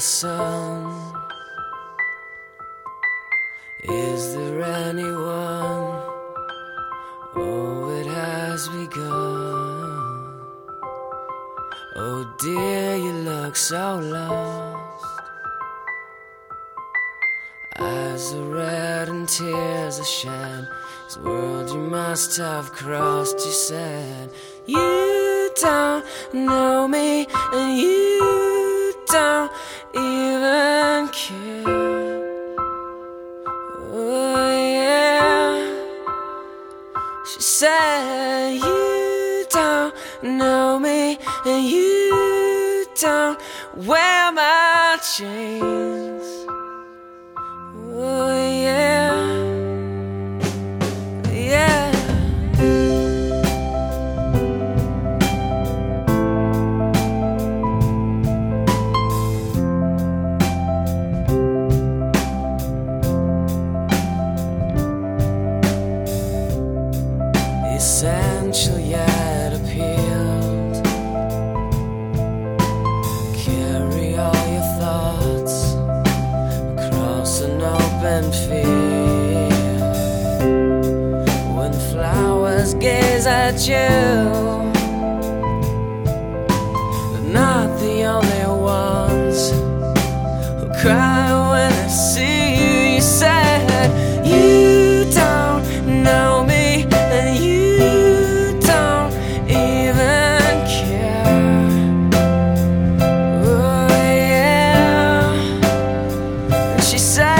the sun. Is there anyone? Oh, it has begun. Oh dear, you look so lost. Eyes are red and tears are shed. This world you must have crossed, you said. You don't know me, and you Oh, yeah. She said, You don't know me, and you don't wear my chains. Essential yet appealed. Carry all your thoughts across an open field. When flowers gaze at you, they're not the only ones who cry when they see she said